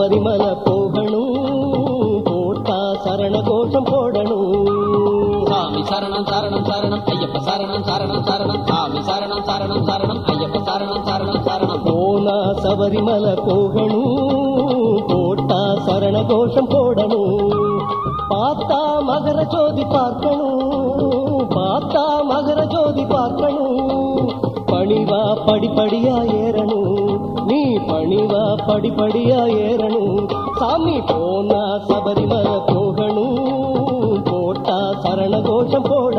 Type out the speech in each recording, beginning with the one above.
శబరిమల పోగణు పూర్త శరణ కోసం పోడను స్వామి శరణం శరణం శరణం అయ్యప్ప శరణం శరణం శరణం స్వామి శరణం శరణం శరణం అయ్యప్ప శరణం శరణం శరణం. పోన శబరిమల పోగణు పూర్త శరణ కోసం పోడను పాత మగర చోది పార్కణు పణివా పడిపడియా ఏరను నీ పణివా పడిపడియా ఏరను. సామి పోనా సబరిమల పోగణు పోటా సరణ ఘోషం పోడ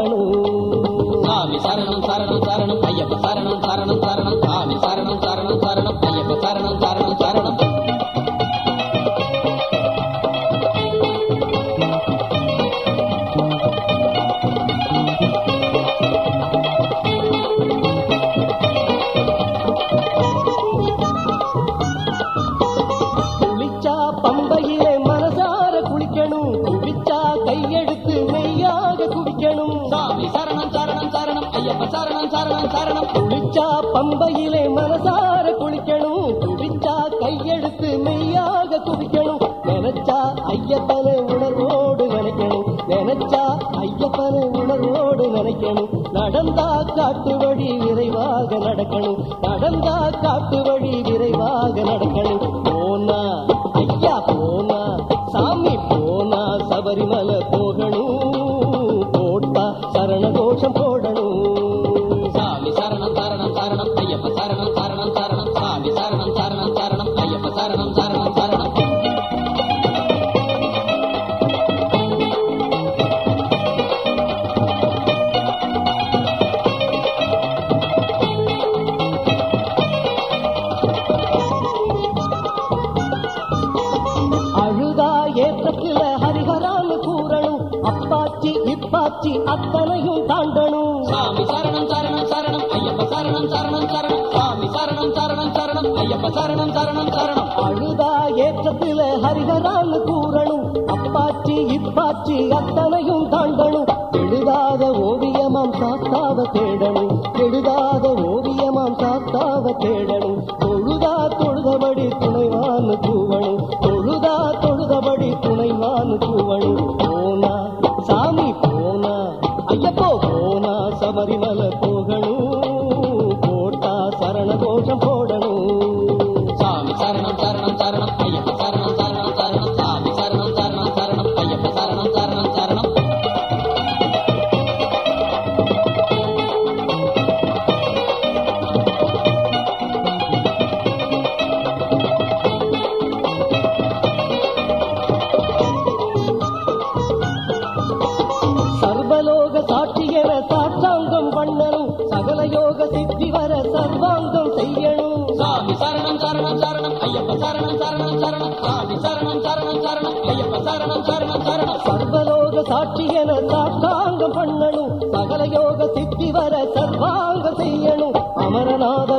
பம்பையிலே மனசார குளிக்கணும். குடிச்சா கையெடுத்து மெய்யாக குடிக்கணும் நினைச்சா ஐயப்பனை உணர்வோடு நினைக்கணும். நினைச்சா ஐயப்பனை உணர்வோடு நினைக்கணும். நடந்தா காட்டு வழி விரைவாக நடக்கணும். நடந்தா காட்டு வழி இப்பாச்சி அத்தனையும் தாண்டணும். சாமி சரணம் சரணம் சரணம். ஐயப்ப சரணம் சரணம் சரணம். சாமி சரணம் சரணம் சரணம். ஐயப்ப சரணம் சரணம் சரணம். அழுதா ஏற்றத்துல ஹரிஹரான்னு கூறணும். அப்பாச்சி இப்பாச்சி அத்தனையும் தாண்டணும். எழுதாத ஓவியமாம் சாஸ்தாவ தேடணும். எழுதாத ஓவியமாம் சாஸ்தாவ தேடணும். சரணம் சரணம் சாமி சரணம். ஐயப்ப சரணம் சரணம் சரணம். சர்வலோக சாட்சியன பண்ணணும். சகல யோக சித்தி வர சர்வாங்க செய்யணும். அமரநாத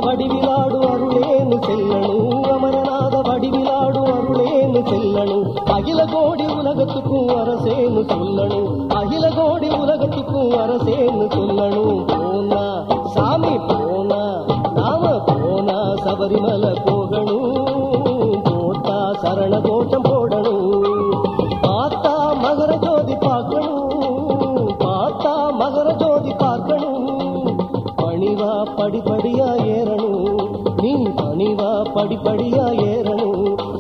ಪಡಿ ಪಡಿಯ ಏರನು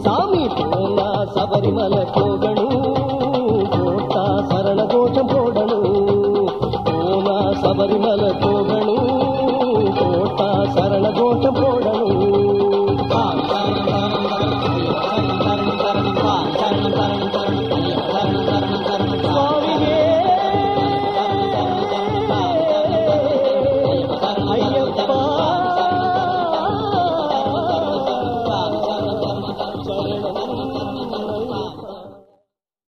ಸಾಮಿ ತೋಲ ಸಬರಿಮಲ ಹೋಗಣು ಕೋಟ ಸರಳ ಗೋಚಂ ಹೋಡನು ತೋಲ ಸಬರಿಮಲ